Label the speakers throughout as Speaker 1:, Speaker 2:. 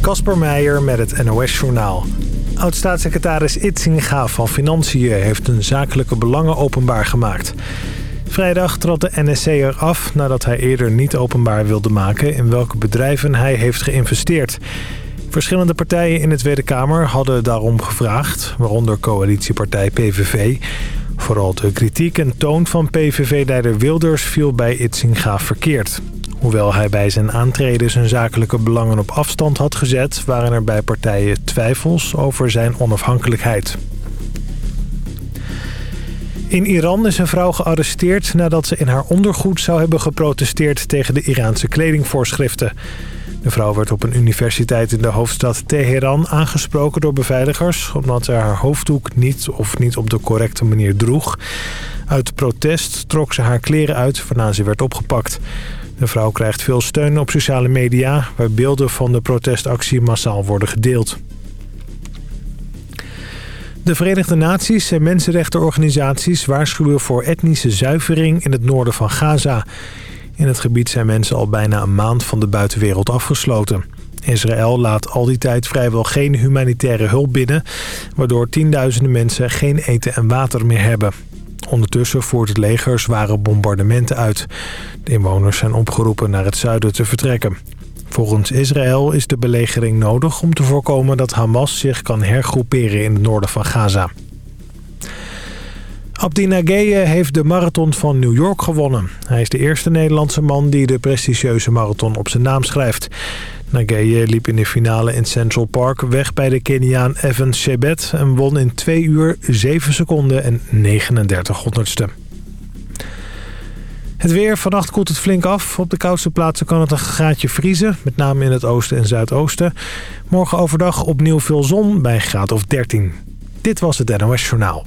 Speaker 1: Kasper Meijer met het NOS-journaal. Oud-staatssecretaris Itzinga van Financiën heeft een zakelijke belangen openbaar gemaakt. Vrijdag trad de NSC eraf nadat hij eerder niet openbaar wilde maken... in welke bedrijven hij heeft geïnvesteerd. Verschillende partijen in de Tweede Kamer hadden daarom gevraagd... waaronder coalitiepartij PVV. Vooral de kritiek en toon van PVV-leider Wilders viel bij Itzinga verkeerd. Hoewel hij bij zijn aantreden zijn zakelijke belangen op afstand had gezet... waren er bij partijen twijfels over zijn onafhankelijkheid. In Iran is een vrouw gearresteerd nadat ze in haar ondergoed zou hebben geprotesteerd tegen de Iraanse kledingvoorschriften. De vrouw werd op een universiteit in de hoofdstad Teheran aangesproken door beveiligers... omdat ze haar hoofddoek niet of niet op de correcte manier droeg. Uit protest trok ze haar kleren uit waarna ze werd opgepakt. De vrouw krijgt veel steun op sociale media... waar beelden van de protestactie massaal worden gedeeld. De Verenigde Naties en mensenrechtenorganisaties waarschuwen voor etnische zuivering in het noorden van Gaza. In het gebied zijn mensen al bijna een maand van de buitenwereld afgesloten. Israël laat al die tijd vrijwel geen humanitaire hulp binnen... waardoor tienduizenden mensen geen eten en water meer hebben. Ondertussen voert het leger zware bombardementen uit. De inwoners zijn opgeroepen naar het zuiden te vertrekken. Volgens Israël is de belegering nodig om te voorkomen dat Hamas zich kan hergroeperen in het noorden van Gaza. Abdi Nageye heeft de marathon van New York gewonnen. Hij is de eerste Nederlandse man die de prestigieuze marathon op zijn naam schrijft. Nageye liep in de finale in Central Park weg bij de Keniaan Evan Chebet... en won in 2 uur 7 seconden en 39 honderdste. Het weer. Vannacht koelt het flink af. Op de koudste plaatsen kan het een graadje vriezen. Met name in het oosten en zuidoosten. Morgen overdag opnieuw veel zon bij graad of 13. Dit was het NOS Journaal.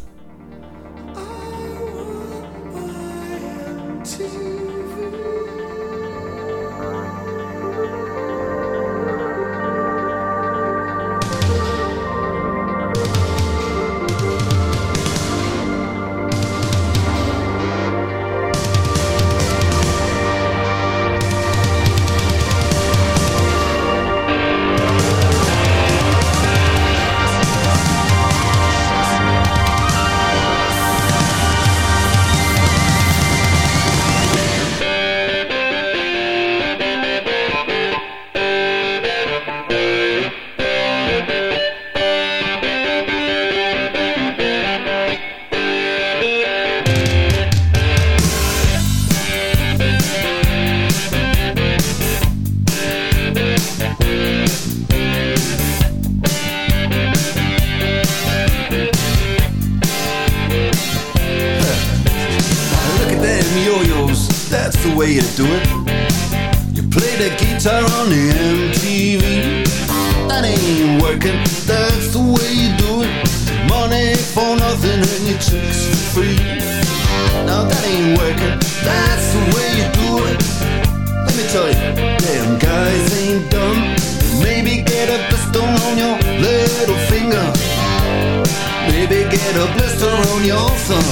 Speaker 2: Blister on your thumb.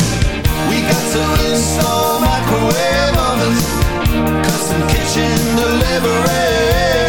Speaker 2: We got to install microwave ovens, custom kitchen deliveries.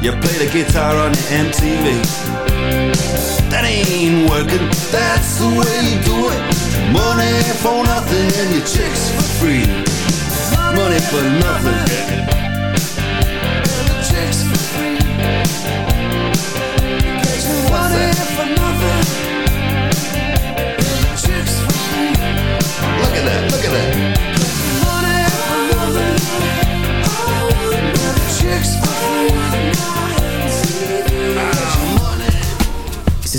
Speaker 2: You play the guitar on the MTV. That ain't working. That's the way you do it. Money for nothing and your chicks for free. Money for nothing. Chicks for free. Money for nothing. Chicks for free. Look at that, look at that. Money for nothing. Oh, chicks for free.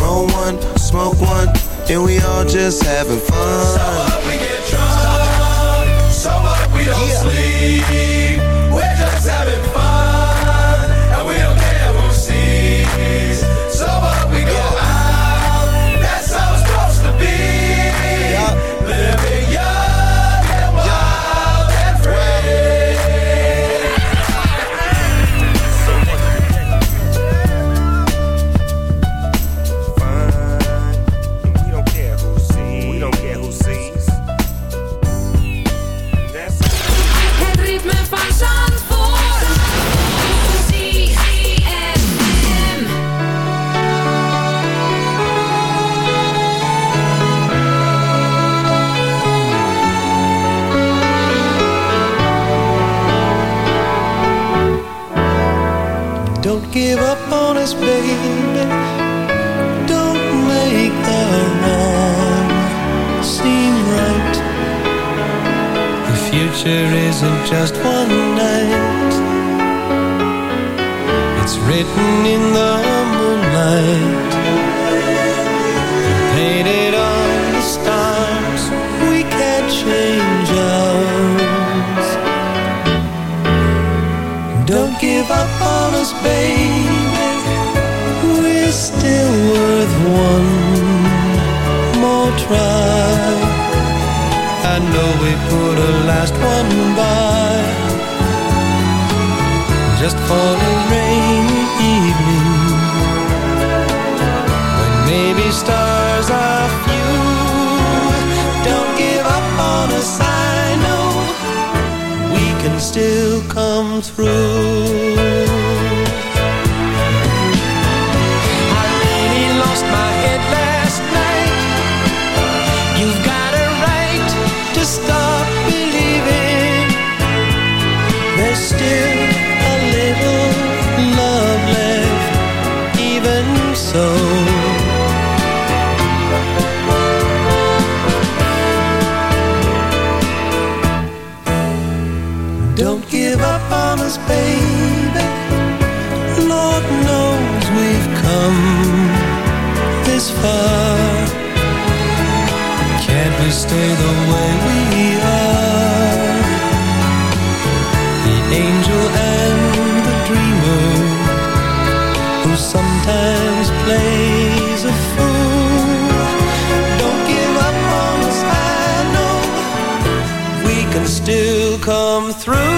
Speaker 3: Roll one, smoke one, and we all just having fun.
Speaker 4: we get drunk. So what, we don't sleep. Don't give up on us, baby. through.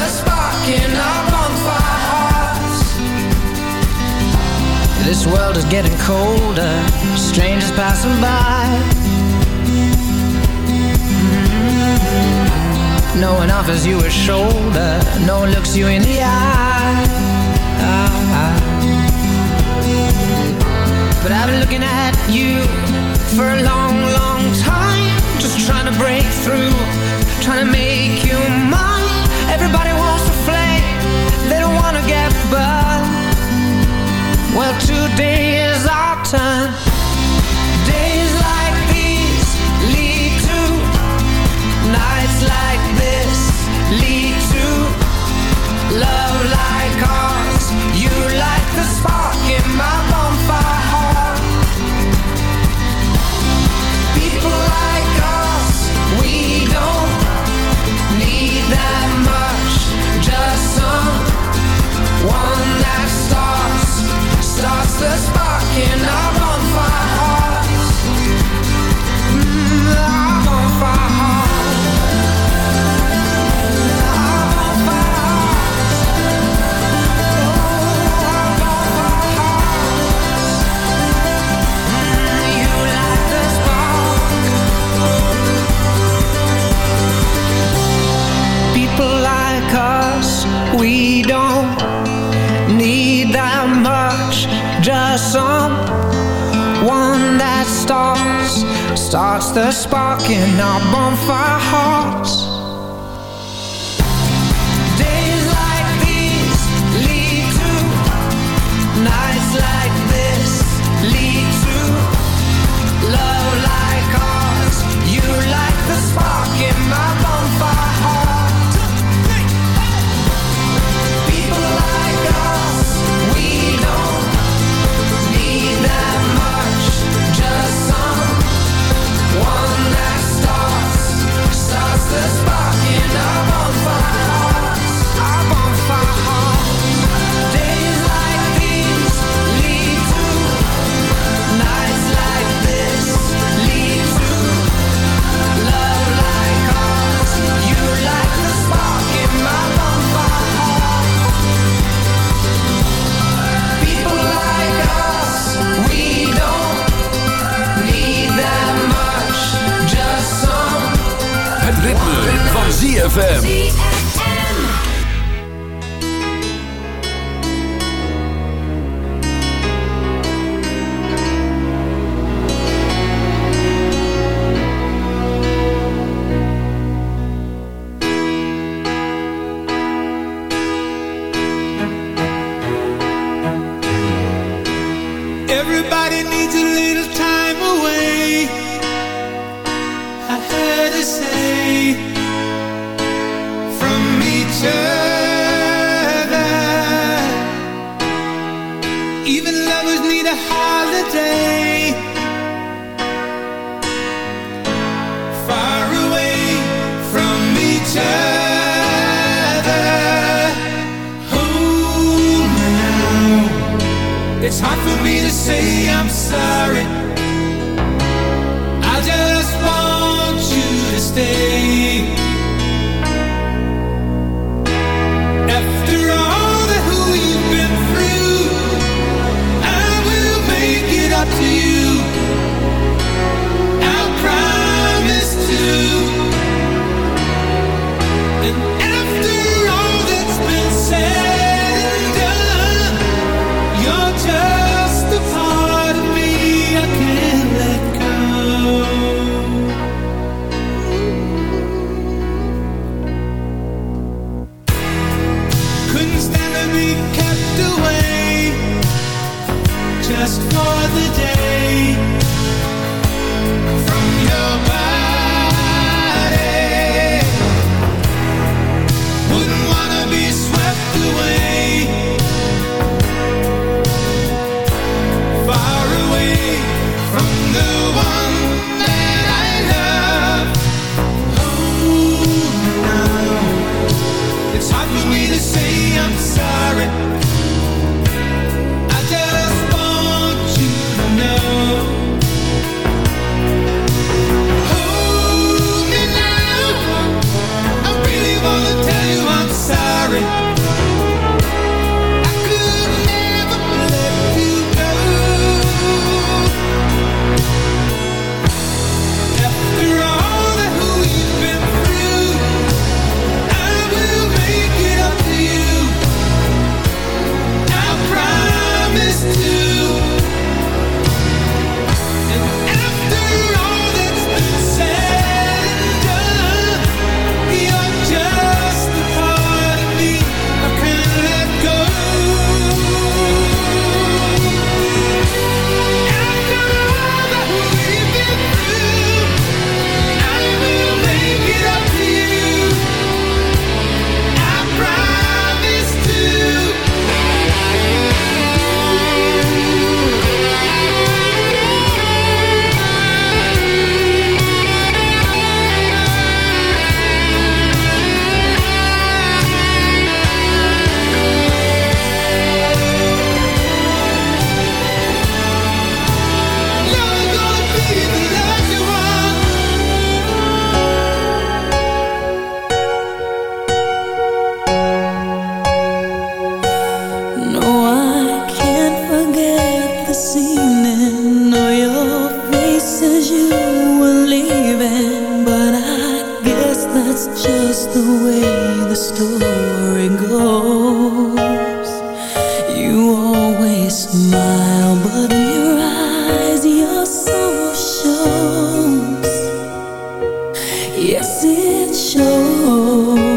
Speaker 5: spark in our bonfire hearts This world is getting colder Strangers passing by. Mm-hmm. No one offers you a shoulder No one looks you in the eye. But I've been looking at you For a long, long time Just trying to break through Trying to make you mine. Everybody wants to flame, they don't want to get burned. Well, today is our turn. Today the spark in our bonfire
Speaker 4: say I'm sorry. It
Speaker 6: shows.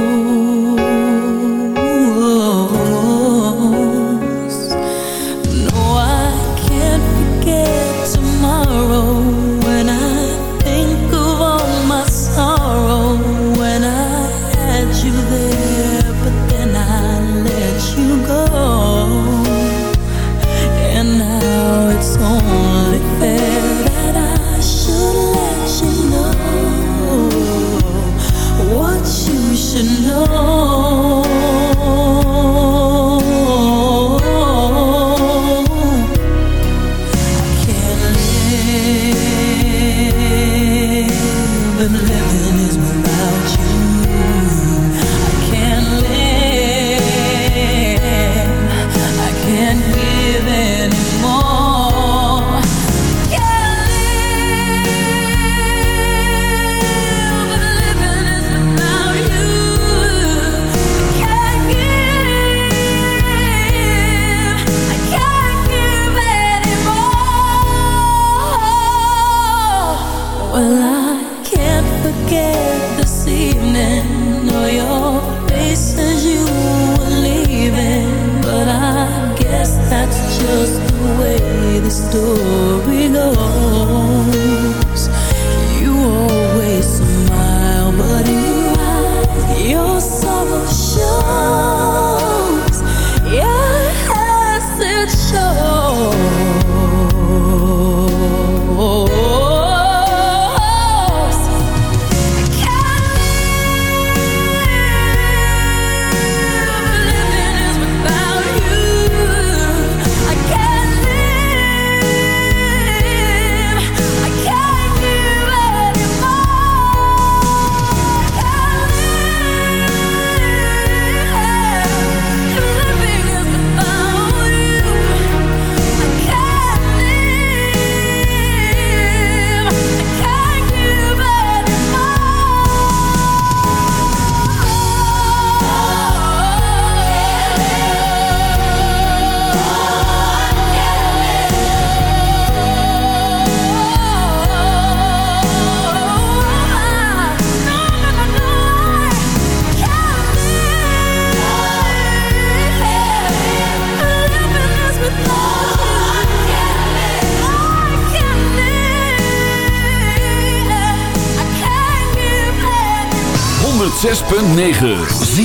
Speaker 5: .9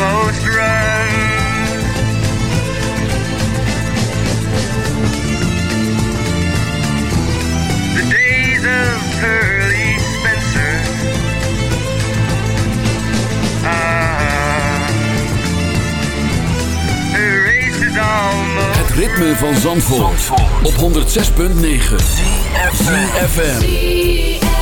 Speaker 7: Almost run. The days of Pearly Spencer. Ah, the race is almost
Speaker 8: Het ritme van Zandvoort, op 106.9 FM.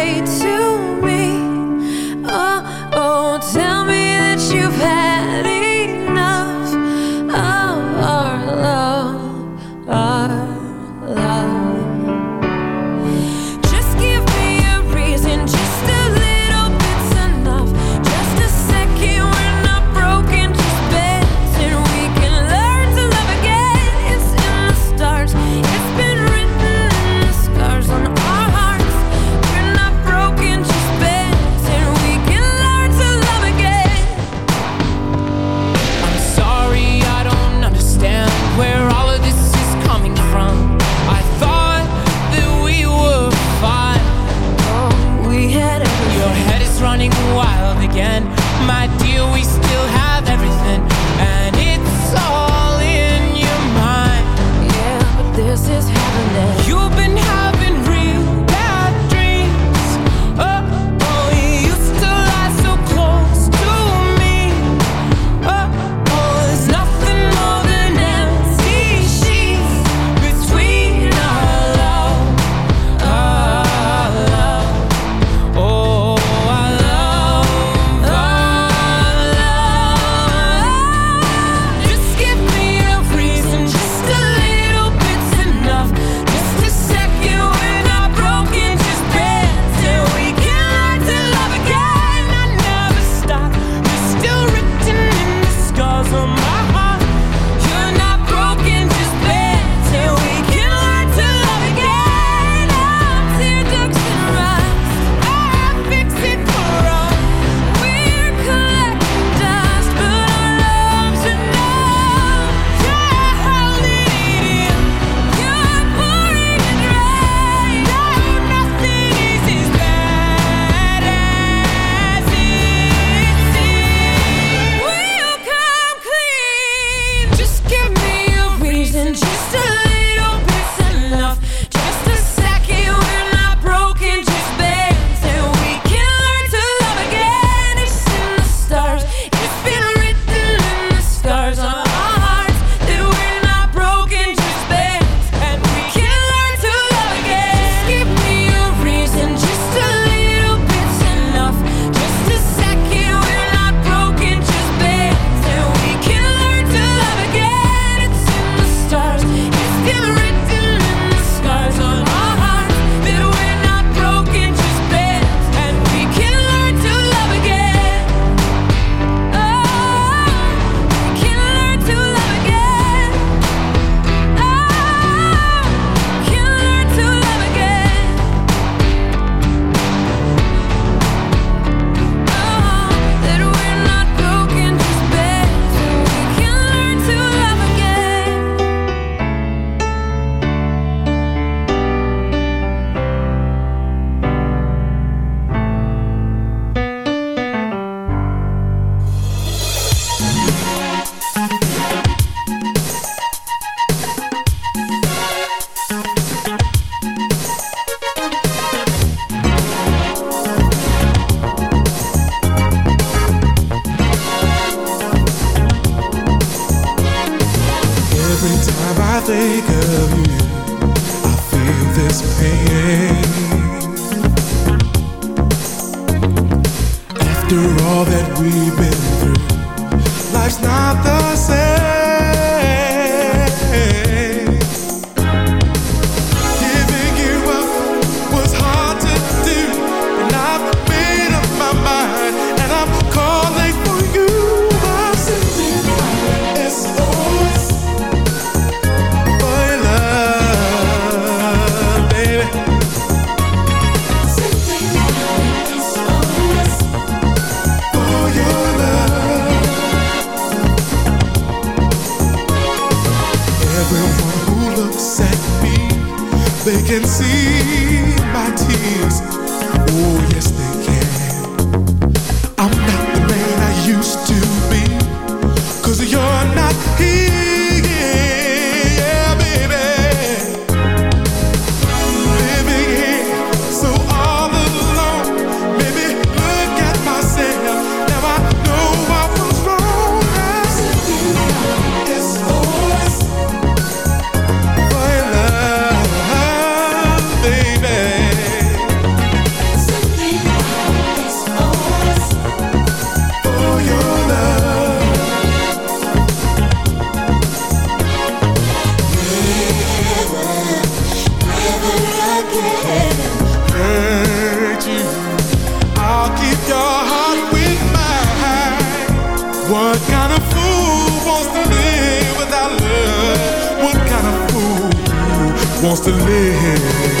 Speaker 9: wants to live?